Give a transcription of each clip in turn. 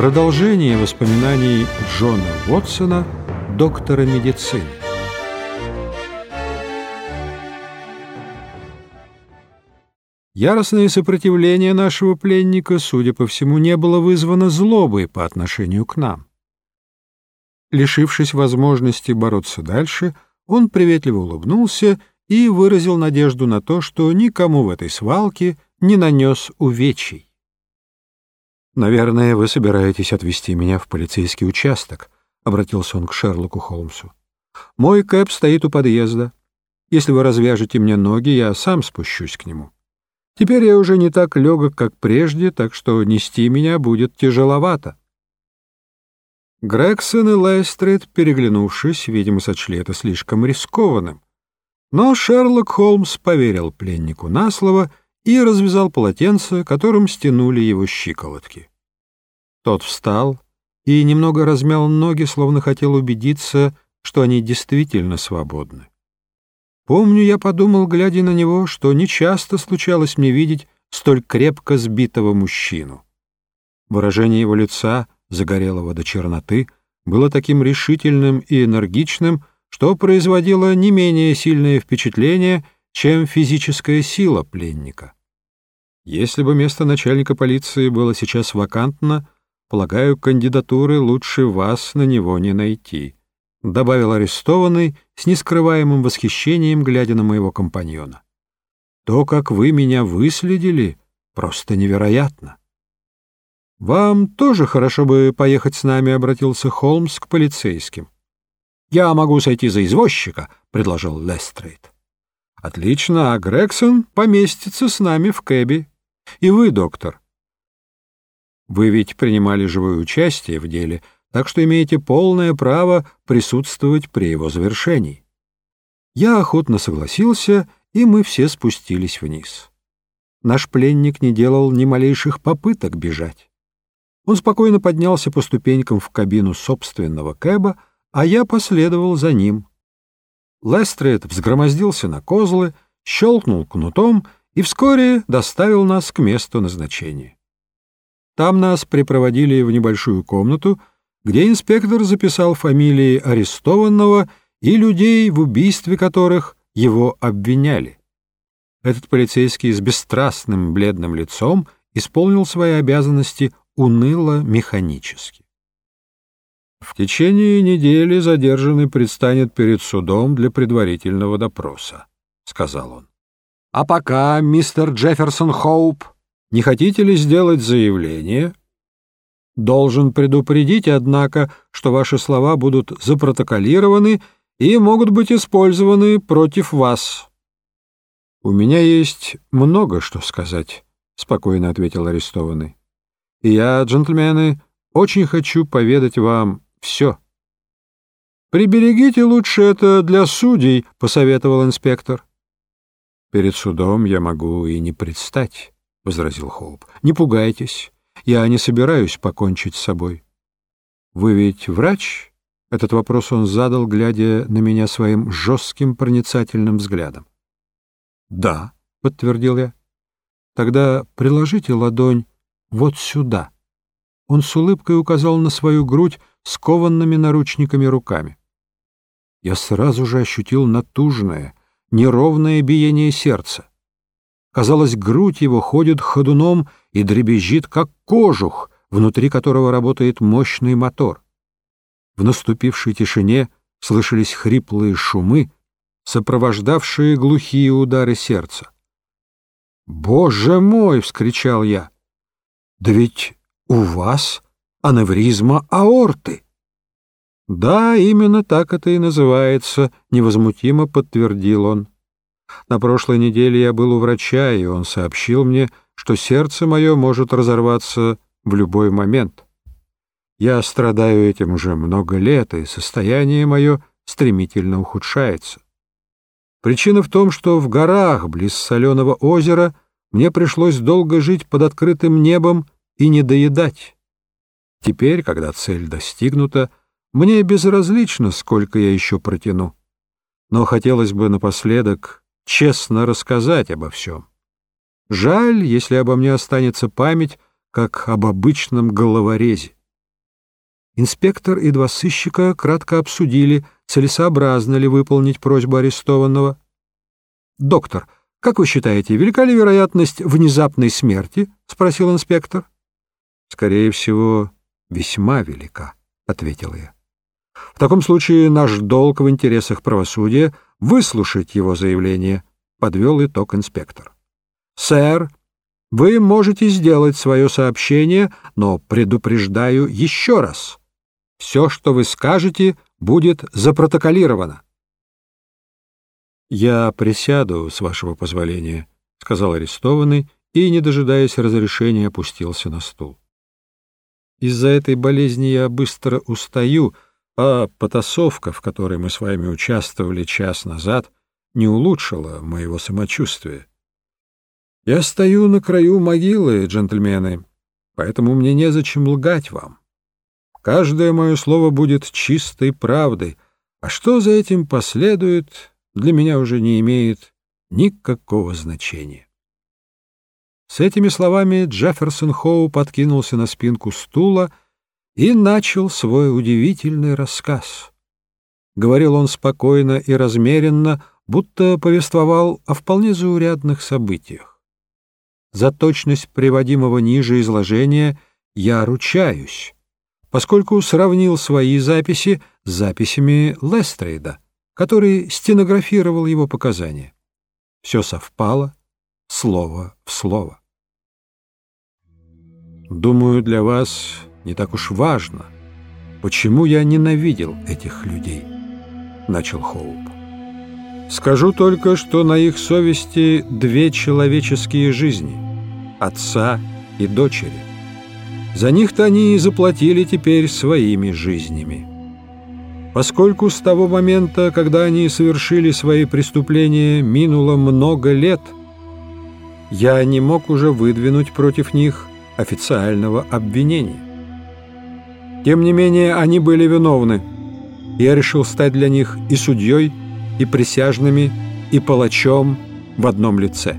Продолжение воспоминаний Джона Уотсона, доктора медицины. Яростное сопротивление нашего пленника, судя по всему, не было вызвано злобой по отношению к нам. Лишившись возможности бороться дальше, он приветливо улыбнулся и выразил надежду на то, что никому в этой свалке не нанес увечий. «Наверное, вы собираетесь отвезти меня в полицейский участок», — обратился он к Шерлоку Холмсу. «Мой кэп стоит у подъезда. Если вы развяжете мне ноги, я сам спущусь к нему. Теперь я уже не так легок, как прежде, так что нести меня будет тяжеловато». Грегсон и Лестрейд, переглянувшись, видимо, сочли это слишком рискованным. Но Шерлок Холмс поверил пленнику на слово и развязал полотенце, которым стянули его щиколотки. Тот встал и немного размял ноги, словно хотел убедиться, что они действительно свободны. Помню, я подумал, глядя на него, что нечасто случалось мне видеть столь крепко сбитого мужчину. Выражение его лица, загорелого до черноты, было таким решительным и энергичным, что производило не менее сильное впечатление, чем физическая сила пленника. Если бы место начальника полиции было сейчас вакантно, полагаю, кандидатуры лучше вас на него не найти», — добавил арестованный с нескрываемым восхищением, глядя на моего компаньона. «То, как вы меня выследили, просто невероятно». «Вам тоже хорошо бы поехать с нами», — обратился Холмс к полицейским. «Я могу сойти за извозчика», — предложил Лестрейд. «Отлично, а Грегсон поместится с нами в кэбе. И вы, доктор. Вы ведь принимали живое участие в деле, так что имеете полное право присутствовать при его завершении». Я охотно согласился, и мы все спустились вниз. Наш пленник не делал ни малейших попыток бежать. Он спокойно поднялся по ступенькам в кабину собственного кэба, а я последовал за ним. Лестрейд взгромоздился на козлы, щелкнул кнутом и вскоре доставил нас к месту назначения. Там нас припроводили в небольшую комнату, где инспектор записал фамилии арестованного и людей, в убийстве которых его обвиняли. Этот полицейский с бесстрастным бледным лицом исполнил свои обязанности уныло-механически. В течение недели задержанный предстанет перед судом для предварительного допроса, — сказал он. — А пока, мистер Джефферсон Хоуп, не хотите ли сделать заявление? Должен предупредить, однако, что ваши слова будут запротоколированы и могут быть использованы против вас. — У меня есть много что сказать, — спокойно ответил арестованный. — я, джентльмены, очень хочу поведать вам все. «Приберегите лучше это для судей», — посоветовал инспектор. «Перед судом я могу и не предстать», — возразил Хоуп. «Не пугайтесь, я не собираюсь покончить с собой». «Вы ведь врач?» — этот вопрос он задал, глядя на меня своим жестким проницательным взглядом. «Да», — подтвердил я. «Тогда приложите ладонь вот сюда». Он с улыбкой указал на свою грудь, скованными наручниками руками. Я сразу же ощутил натужное, неровное биение сердца. Казалось, грудь его ходит ходуном и дребезжит, как кожух, внутри которого работает мощный мотор. В наступившей тишине слышались хриплые шумы, сопровождавшие глухие удары сердца. «Боже мой!» — вскричал я. «Да ведь у вас аневризма аорты. Да, именно так это и называется, невозмутимо подтвердил он. На прошлой неделе я был у врача, и он сообщил мне, что сердце мое может разорваться в любой момент. Я страдаю этим уже много лет, и состояние мое стремительно ухудшается. Причина в том, что в горах близ соленого озера мне пришлось долго жить под открытым небом и не доедать. Теперь, когда цель достигнута, мне безразлично, сколько я еще протяну. Но хотелось бы напоследок честно рассказать обо всем. Жаль, если обо мне останется память, как об обычном головорезе. Инспектор и два сыщика кратко обсудили, целесообразно ли выполнить просьбу арестованного. «Доктор, как вы считаете, велика ли вероятность внезапной смерти?» — спросил инспектор. «Скорее всего, весьма велика», — ответил я. «В таком случае наш долг в интересах правосудия — выслушать его заявление», — подвел итог инспектор. «Сэр, вы можете сделать свое сообщение, но предупреждаю еще раз. Все, что вы скажете, будет запротоколировано. «Я присяду, с вашего позволения», — сказал арестованный и, не дожидаясь разрешения, опустился на стул. «Из-за этой болезни я быстро устаю, а потасовка, в которой мы с вами участвовали час назад, не улучшила моего самочувствия. Я стою на краю могилы, джентльмены, поэтому мне незачем лгать вам. Каждое мое слово будет чистой правдой, а что за этим последует, для меня уже не имеет никакого значения. С этими словами Джефферсон Хоу подкинулся на спинку стула и начал свой удивительный рассказ. Говорил он спокойно и размеренно, будто повествовал о вполне заурядных событиях. За точность приводимого ниже изложения я ручаюсь, поскольку сравнил свои записи с записями Лестрейда, который стенографировал его показания. Все совпало, слово в слово. Думаю, для вас не так уж важно, почему я ненавидел этих людей, — начал Хоуп. Скажу только, что на их совести две человеческие жизни — отца и дочери. За них-то они и заплатили теперь своими жизнями. Поскольку с того момента, когда они совершили свои преступления, минуло много лет, я не мог уже выдвинуть против них официального обвинения. Тем не менее, они были виновны. Я решил стать для них и судьей, и присяжными, и палачом в одном лице.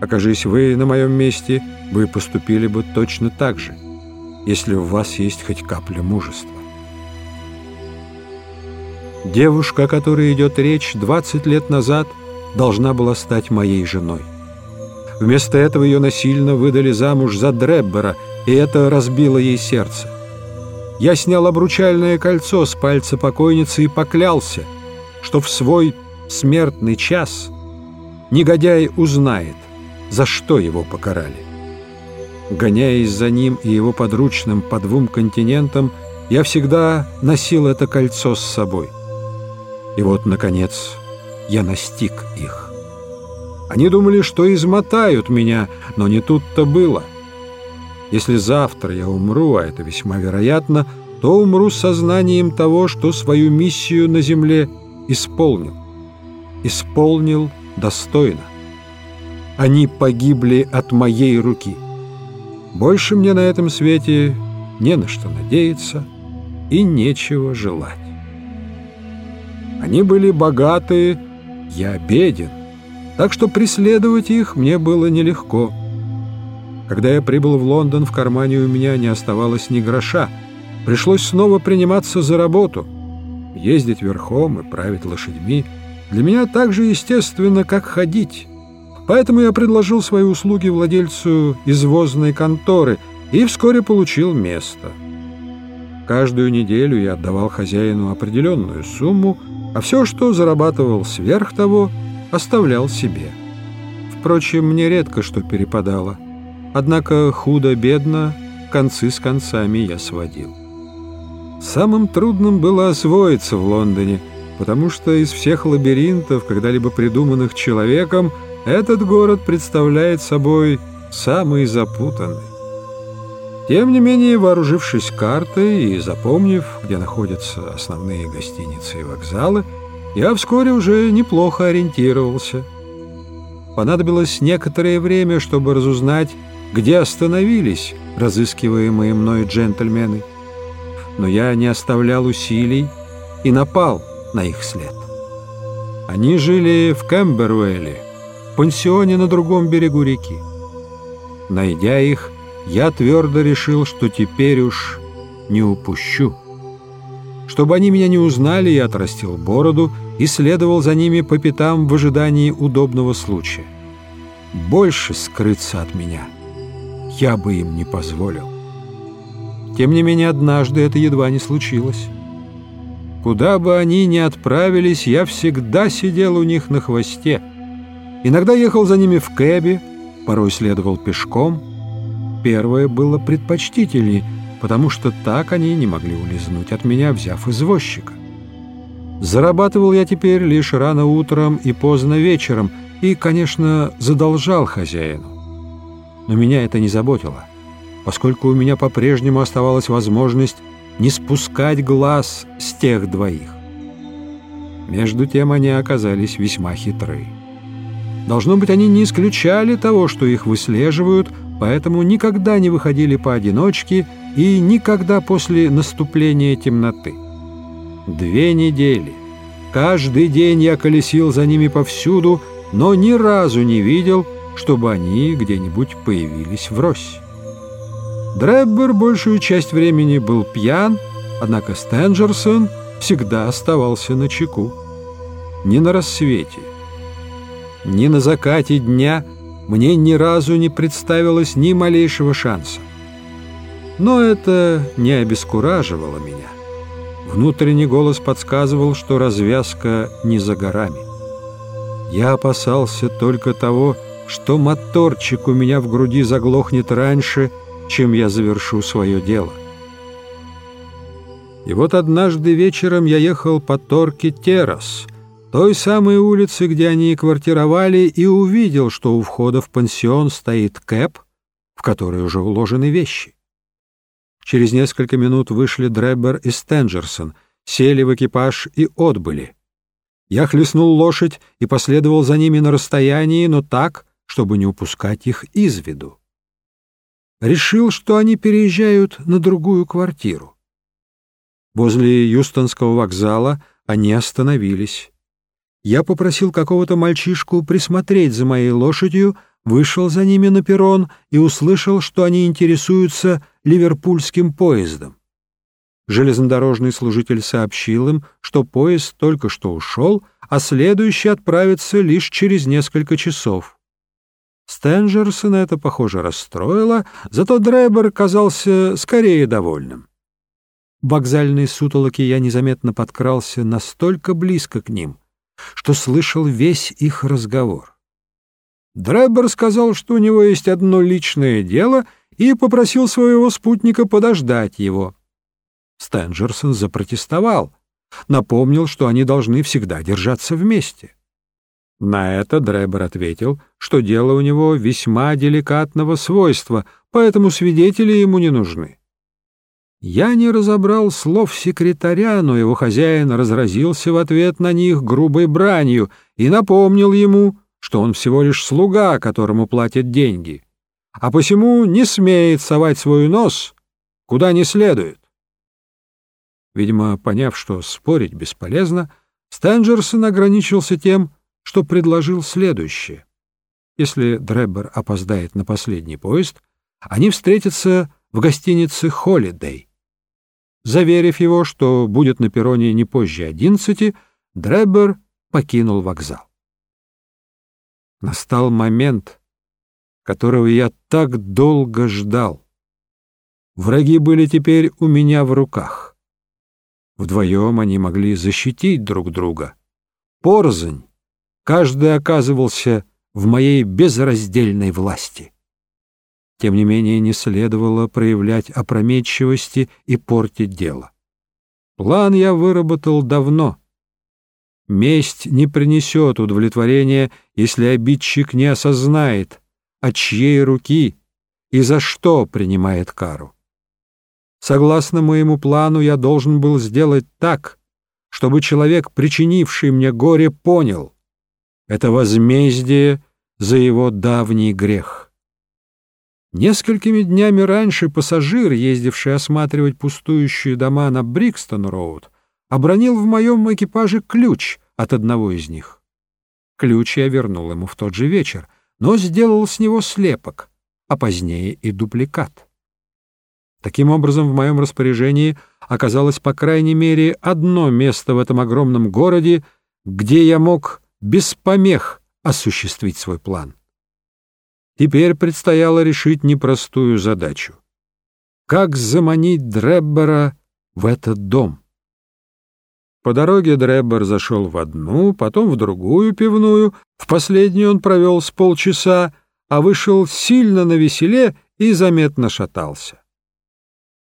Окажись вы на моем месте, вы поступили бы точно так же, если у вас есть хоть капля мужества. Девушка, о которой идет речь 20 лет назад, должна была стать моей женой. Вместо этого ее насильно выдали замуж за Дреббера, и это разбило ей сердце. Я снял обручальное кольцо с пальца покойницы и поклялся — что в свой смертный час негодяй узнает, за что его покарали. Гоняясь за ним и его подручным по двум континентам, я всегда носил это кольцо с собой. И вот, наконец, я настиг их. Они думали, что измотают меня, но не тут-то было. Если завтра я умру, а это весьма вероятно, то умру с сознанием того, что свою миссию на земле – исполнил. Исполнил достойно. Они погибли от моей руки. Больше мне на этом свете не на что надеяться и нечего желать. Они были богаты, я беден, так что преследовать их мне было нелегко. Когда я прибыл в Лондон, в кармане у меня не оставалось ни гроша. Пришлось снова приниматься за работу — ездить верхом и править лошадьми для меня так же естественно, как ходить. Поэтому я предложил свои услуги владельцу извозной конторы и вскоре получил место. Каждую неделю я отдавал хозяину определенную сумму, а все, что зарабатывал сверх того, оставлял себе. Впрочем, мне редко что перепадало. Однако худо-бедно концы с концами я сводил. Самым трудным было освоиться в Лондоне, потому что из всех лабиринтов, когда-либо придуманных человеком, этот город представляет собой самый запутанный. Тем не менее, вооружившись картой и запомнив, где находятся основные гостиницы и вокзалы, я вскоре уже неплохо ориентировался. Понадобилось некоторое время, чтобы разузнать, где остановились разыскиваемые мной джентльмены – но я не оставлял усилий и напал на их след. Они жили в Кэмберуэле, пансионе на другом берегу реки. Найдя их, я твердо решил, что теперь уж не упущу. Чтобы они меня не узнали, я отрастил бороду и следовал за ними по пятам в ожидании удобного случая. Больше скрыться от меня я бы им не позволил. Тем не менее, однажды это едва не случилось. Куда бы они ни отправились, я всегда сидел у них на хвосте. Иногда ехал за ними в кэбе, порой следовал пешком. Первое было предпочтительней, потому что так они не могли улизнуть от меня, взяв извозчика. Зарабатывал я теперь лишь рано утром и поздно вечером, и, конечно, задолжал хозяину. Но меня это не заботило, поскольку у меня по-прежнему оставалась возможность не спускать глаз с тех двоих. Между тем они оказались весьма хитры. Должно быть, они не исключали того, что их выслеживают, поэтому никогда не выходили поодиночке и никогда после наступления темноты. Две недели. Каждый день я колесил за ними повсюду, но ни разу не видел, чтобы они где-нибудь появились врозь. Дреббер большую часть времени был пьян, однако Стенджерсон всегда оставался на чеку. Ни на рассвете, ни на закате дня мне ни разу не представилось ни малейшего шанса. Но это не обескураживало меня. Внутренний голос подсказывал, что развязка не за горами. Я опасался только того, что моторчик у меня в груди заглохнет раньше, чем я завершу свое дело. И вот однажды вечером я ехал по Торке Террас, той самой улице, где они квартировали, и увидел, что у входа в пансион стоит кэп, в который уже уложены вещи. Через несколько минут вышли Дреббер и Стенджерсон, сели в экипаж и отбыли. Я хлестнул лошадь и последовал за ними на расстоянии, но так, чтобы не упускать их из виду решил, что они переезжают на другую квартиру. Возле Юстонского вокзала они остановились. Я попросил какого-то мальчишку присмотреть за моей лошадью, вышел за ними на перрон и услышал, что они интересуются ливерпульским поездом. Железнодорожный служитель сообщил им, что поезд только что ушел, а следующий отправится лишь через несколько часов. Стенджерсона это, похоже, расстроило, зато Дребер казался скорее довольным. В вокзальной сутолоке я незаметно подкрался настолько близко к ним, что слышал весь их разговор. Дребер сказал, что у него есть одно личное дело, и попросил своего спутника подождать его. Стенджерсон запротестовал, напомнил, что они должны всегда держаться вместе. На это Дребер ответил, что дело у него весьма деликатного свойства, поэтому свидетели ему не нужны. Я не разобрал слов секретаря, но его хозяин разразился в ответ на них грубой бранью и напомнил ему, что он всего лишь слуга, которому платят деньги, а посему не смеет совать свой нос куда не следует. Видимо, поняв, что спорить бесполезно, Стенджерсон ограничился тем, что предложил следующее. Если Дреббер опоздает на последний поезд, они встретятся в гостинице «Холидей». Заверив его, что будет на перроне не позже одиннадцати, Дреббер покинул вокзал. Настал момент, которого я так долго ждал. Враги были теперь у меня в руках. Вдвоем они могли защитить друг друга. Порзань Каждый оказывался в моей безраздельной власти. Тем не менее, не следовало проявлять опрометчивости и портить дело. План я выработал давно. Месть не принесет удовлетворения, если обидчик не осознает, от чьей руки и за что принимает кару. Согласно моему плану, я должен был сделать так, чтобы человек, причинивший мне горе, понял — это возмездие за его давний грех. Несколькими днями раньше пассажир, ездивший осматривать пустующие дома на Брикстон-роуд, обронил в моем экипаже ключ от одного из них. Ключ я вернул ему в тот же вечер, но сделал с него слепок, а позднее и дубликат. Таким образом, в моем распоряжении оказалось по крайней мере одно место в этом огромном городе, где я мог без помех осуществить свой план. Теперь предстояло решить непростую задачу. Как заманить Дреббера в этот дом? По дороге Дреббер зашел в одну, потом в другую пивную, в последнюю он провел с полчаса, а вышел сильно на веселе и заметно шатался.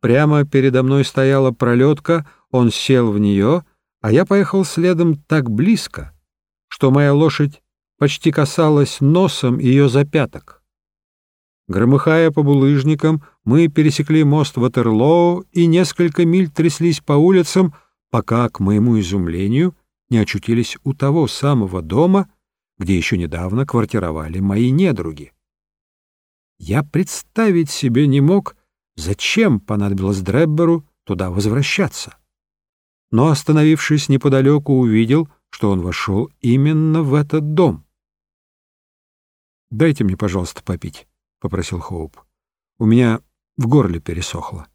Прямо передо мной стояла пролетка, он сел в нее, а я поехал следом так близко, что моя лошадь почти касалась носом ее запяток. Громыхая по булыжникам, мы пересекли мост Ватерлоу и несколько миль тряслись по улицам, пока, к моему изумлению, не очутились у того самого дома, где еще недавно квартировали мои недруги. Я представить себе не мог, зачем понадобилось Дребберу туда возвращаться. Но, остановившись неподалеку, увидел, что он вошел именно в этот дом. «Дайте мне, пожалуйста, попить», — попросил Хоуп. «У меня в горле пересохло».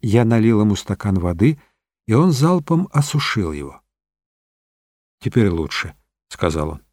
Я налил ему стакан воды, и он залпом осушил его. «Теперь лучше», — сказал он.